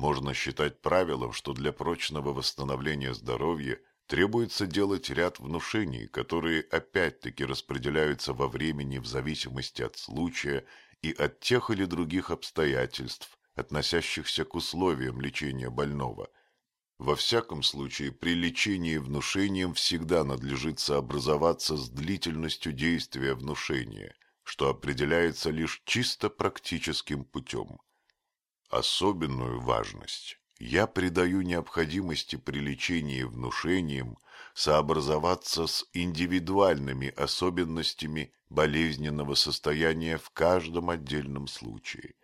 Можно считать правилом, что для прочного восстановления здоровья требуется делать ряд внушений, которые опять-таки распределяются во времени в зависимости от случая и от тех или других обстоятельств, относящихся к условиям лечения больного. Во всяком случае, при лечении внушением всегда надлежит сообразоваться с длительностью действия внушения, что определяется лишь чисто практическим путем. Особенную важность я придаю необходимости при лечении внушением сообразоваться с индивидуальными особенностями болезненного состояния в каждом отдельном случае.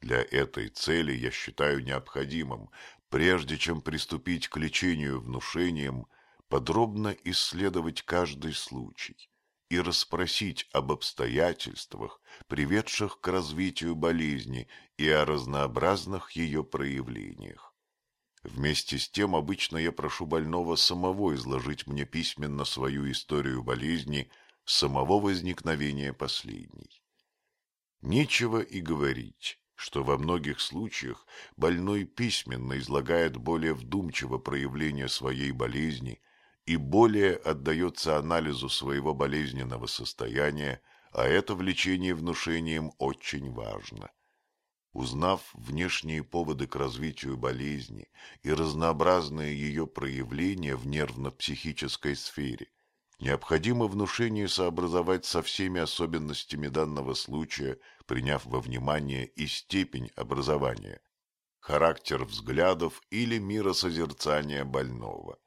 Для этой цели я считаю необходимым, прежде чем приступить к лечению внушением, подробно исследовать каждый случай, и расспросить об обстоятельствах, приведших к развитию болезни и о разнообразных ее проявлениях. Вместе с тем обычно я прошу больного самого изложить мне письменно свою историю болезни самого возникновения последней. Нечего и говорить, что во многих случаях больной письменно излагает более вдумчиво проявление своей болезни – и более отдается анализу своего болезненного состояния, а это влечение внушением очень важно. Узнав внешние поводы к развитию болезни и разнообразные ее проявления в нервно-психической сфере, необходимо внушение сообразовать со всеми особенностями данного случая, приняв во внимание и степень образования, характер взглядов или миросозерцания больного.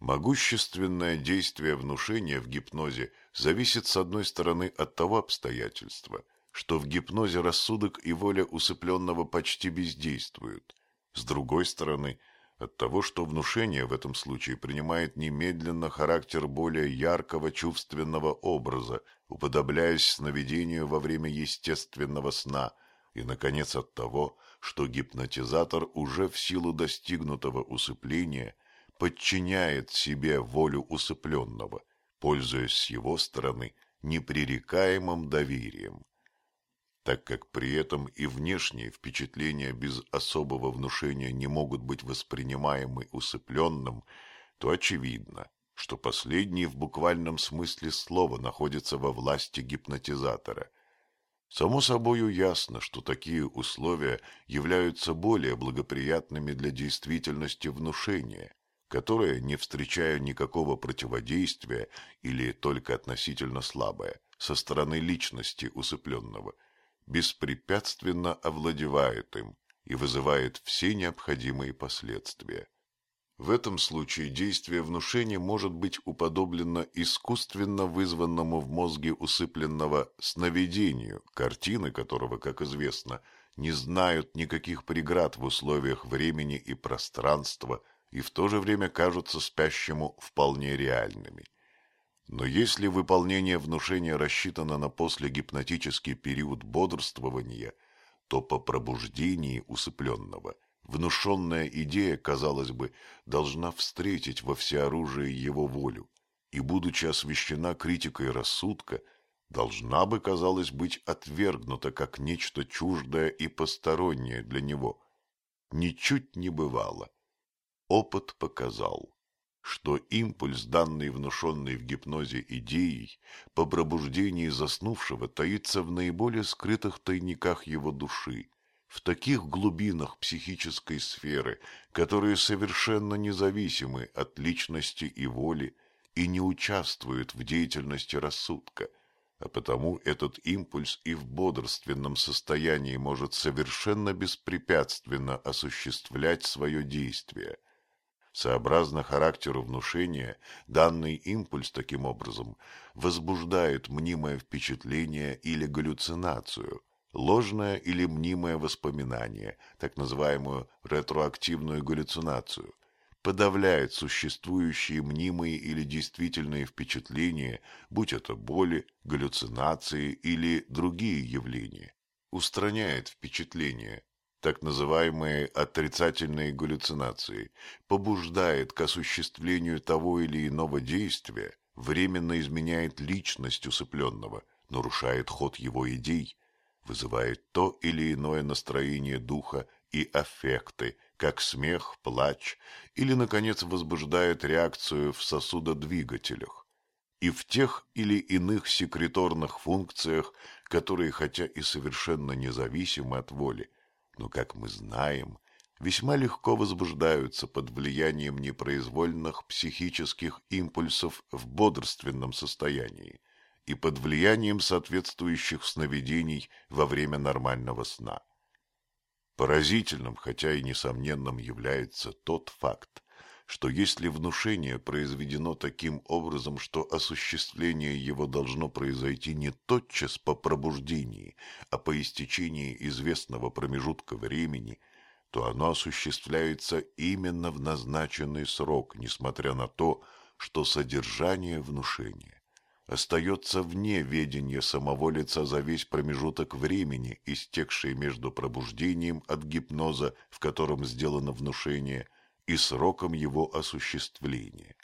Могущественное действие внушения в гипнозе зависит с одной стороны от того обстоятельства, что в гипнозе рассудок и воля усыпленного почти бездействуют, с другой стороны от того, что внушение в этом случае принимает немедленно характер более яркого чувственного образа, уподобляясь сновидению во время естественного сна, и, наконец, от того, что гипнотизатор уже в силу достигнутого усыпления – подчиняет себе волю усыпленного, пользуясь с его стороны непререкаемым доверием. Так как при этом и внешние впечатления без особого внушения не могут быть воспринимаемы усыпленным, то очевидно, что последний в буквальном смысле слова находится во власти гипнотизатора. Само собою ясно, что такие условия являются более благоприятными для действительности внушения, которое, не встречая никакого противодействия или только относительно слабое, со стороны личности усыпленного, беспрепятственно овладевает им и вызывает все необходимые последствия. В этом случае действие внушения может быть уподоблено искусственно вызванному в мозге усыпленного сновидению, картины которого, как известно, не знают никаких преград в условиях времени и пространства – и в то же время кажутся спящему вполне реальными. Но если выполнение внушения рассчитано на послегипнотический период бодрствования, то по пробуждении усыпленного внушенная идея, казалось бы, должна встретить во всеоружии его волю, и, будучи освещена критикой рассудка, должна бы, казалось, быть отвергнута как нечто чуждое и постороннее для него. Ничуть не бывало. Опыт показал, что импульс, данный внушенный в гипнозе идеей, по пробуждении заснувшего таится в наиболее скрытых тайниках его души, в таких глубинах психической сферы, которые совершенно независимы от личности и воли и не участвуют в деятельности рассудка, а потому этот импульс и в бодрственном состоянии может совершенно беспрепятственно осуществлять свое действие – Сообразно характеру внушения, данный импульс таким образом возбуждает мнимое впечатление или галлюцинацию, ложное или мнимое воспоминание, так называемую ретроактивную галлюцинацию, подавляет существующие мнимые или действительные впечатления, будь это боли, галлюцинации или другие явления, устраняет впечатление, так называемые отрицательные галлюцинации, побуждает к осуществлению того или иного действия, временно изменяет личность усыпленного, нарушает ход его идей, вызывает то или иное настроение духа и аффекты, как смех, плач, или, наконец, возбуждает реакцию в сосудодвигателях, и в тех или иных секреторных функциях, которые, хотя и совершенно независимы от воли, но, как мы знаем, весьма легко возбуждаются под влиянием непроизвольных психических импульсов в бодрственном состоянии и под влиянием соответствующих сновидений во время нормального сна. Поразительным, хотя и несомненным, является тот факт, что если внушение произведено таким образом, что осуществление его должно произойти не тотчас по пробуждении, а по истечении известного промежутка времени, то оно осуществляется именно в назначенный срок, несмотря на то, что содержание внушения остается вне ведения самого лица за весь промежуток времени, истекший между пробуждением от гипноза, в котором сделано внушение, и сроком его осуществления.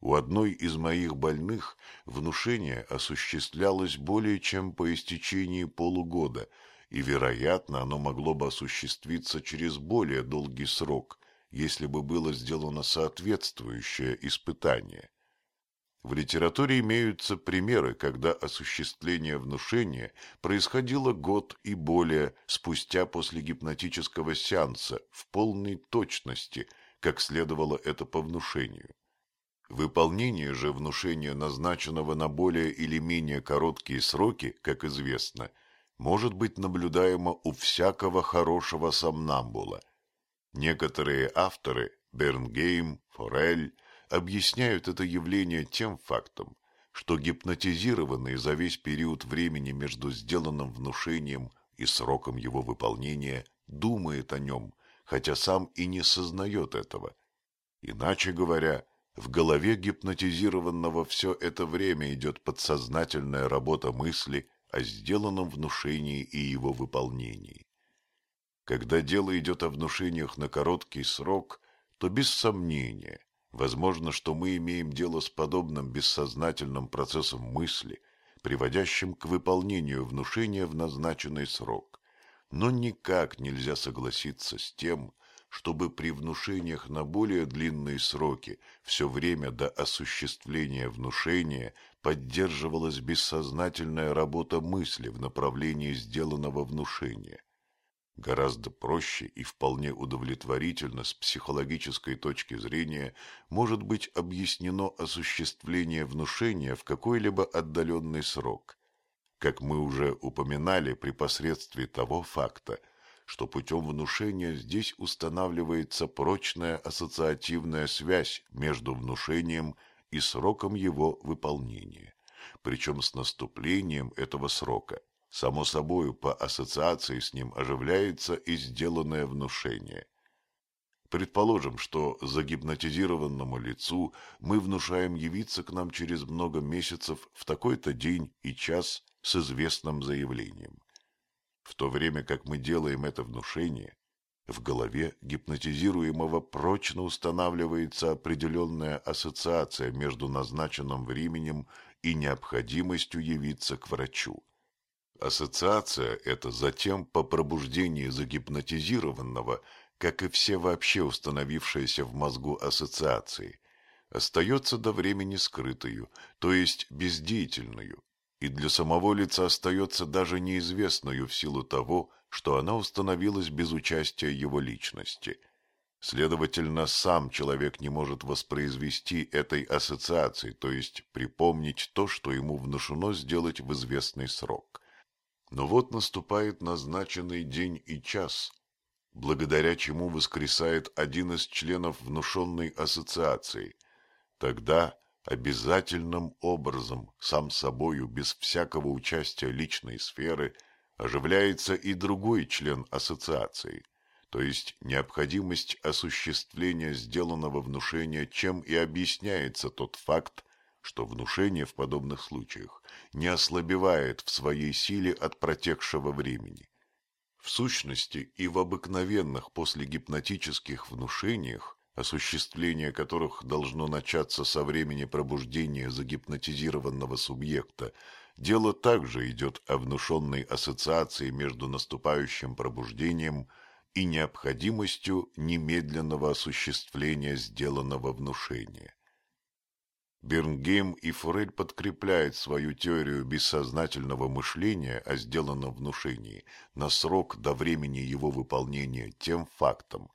У одной из моих больных внушение осуществлялось более чем по истечении полугода, и, вероятно, оно могло бы осуществиться через более долгий срок, если бы было сделано соответствующее испытание. В литературе имеются примеры, когда осуществление внушения происходило год и более спустя после гипнотического сеанса в полной точности, как следовало это по внушению. Выполнение же внушения, назначенного на более или менее короткие сроки, как известно, может быть наблюдаемо у всякого хорошего сомнамбула. Некоторые авторы, Бернгейм, Форель, объясняют это явление тем фактом, что гипнотизированный за весь период времени между сделанным внушением и сроком его выполнения думает о нем, хотя сам и не сознает этого. Иначе говоря, в голове гипнотизированного все это время идет подсознательная работа мысли о сделанном внушении и его выполнении. Когда дело идет о внушениях на короткий срок, то без сомнения Возможно, что мы имеем дело с подобным бессознательным процессом мысли, приводящим к выполнению внушения в назначенный срок. Но никак нельзя согласиться с тем, чтобы при внушениях на более длинные сроки все время до осуществления внушения поддерживалась бессознательная работа мысли в направлении сделанного внушения. Гораздо проще и вполне удовлетворительно с психологической точки зрения может быть объяснено осуществление внушения в какой-либо отдаленный срок. Как мы уже упоминали при посредстве того факта, что путем внушения здесь устанавливается прочная ассоциативная связь между внушением и сроком его выполнения, причем с наступлением этого срока – Само собою, по ассоциации с ним оживляется и сделанное внушение. Предположим, что загипнотизированному лицу мы внушаем явиться к нам через много месяцев в такой-то день и час с известным заявлением. В то время как мы делаем это внушение, в голове гипнотизируемого прочно устанавливается определенная ассоциация между назначенным временем и необходимостью явиться к врачу. Ассоциация эта затем по пробуждении загипнотизированного, как и все вообще установившиеся в мозгу ассоциации, остается до времени скрытою, то есть бездеятельную, и для самого лица остается даже неизвестную в силу того, что она установилась без участия его личности. Следовательно, сам человек не может воспроизвести этой ассоциации, то есть припомнить то, что ему внушено сделать в известный срок. Но вот наступает назначенный день и час, благодаря чему воскресает один из членов внушенной ассоциации. Тогда обязательным образом, сам собою, без всякого участия личной сферы, оживляется и другой член ассоциации, то есть необходимость осуществления сделанного внушения, чем и объясняется тот факт, что внушение в подобных случаях не ослабевает в своей силе от протекшего времени. В сущности и в обыкновенных послегипнотических внушениях, осуществление которых должно начаться со времени пробуждения загипнотизированного субъекта, дело также идет о внушенной ассоциации между наступающим пробуждением и необходимостью немедленного осуществления сделанного внушения. Бернгейм и Форель подкрепляют свою теорию бессознательного мышления о сделанном внушении на срок до времени его выполнения тем фактом,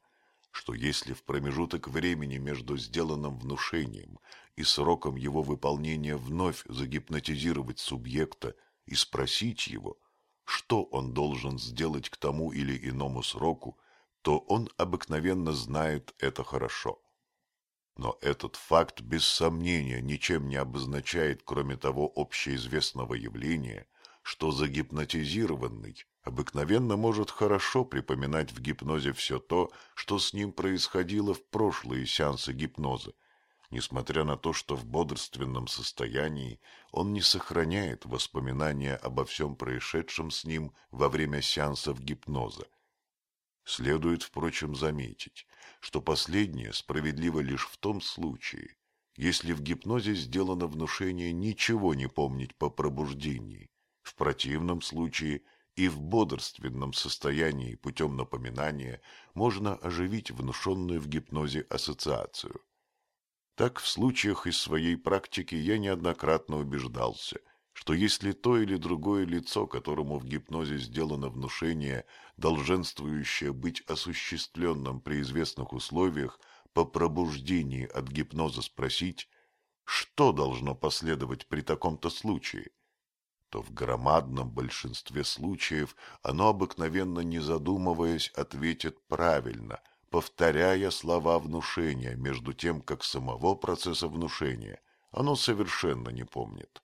что если в промежуток времени между сделанным внушением и сроком его выполнения вновь загипнотизировать субъекта и спросить его, что он должен сделать к тому или иному сроку, то он обыкновенно знает это хорошо. Но этот факт без сомнения ничем не обозначает, кроме того общеизвестного явления, что загипнотизированный обыкновенно может хорошо припоминать в гипнозе все то, что с ним происходило в прошлые сеансы гипноза, несмотря на то, что в бодрственном состоянии он не сохраняет воспоминания обо всем происшедшем с ним во время сеансов гипноза. Следует, впрочем, заметить, что последнее справедливо лишь в том случае, если в гипнозе сделано внушение ничего не помнить по пробуждении. В противном случае и в бодрственном состоянии путем напоминания можно оживить внушенную в гипнозе ассоциацию. Так в случаях из своей практики я неоднократно убеждался, что если то или другое лицо, которому в гипнозе сделано внушение, долженствующее быть осуществленным при известных условиях, по пробуждении от гипноза спросить, что должно последовать при таком-то случае, то в громадном большинстве случаев оно обыкновенно, не задумываясь, ответит правильно, повторяя слова внушения, между тем, как самого процесса внушения оно совершенно не помнит.